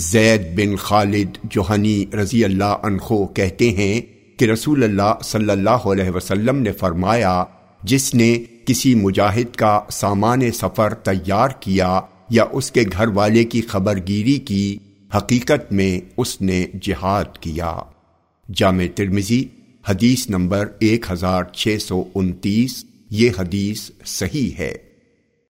زید بن خالد جوہنی رضی اللہ عنہ کہتے ہیں کہ رسول اللہ صلی اللہ علیہ وسلم نے فرمایا، جس نے کسی مجاہد کا سامان سفر تیار کیا یا اس کے گھر والے کی خبر گیری کی، حقیقت میں اس نے جہاد کیا۔ جامع ترمزی حدیث نمبر ایک ہزار چھ سو انتیس، یہ حدیث صحیح ہے۔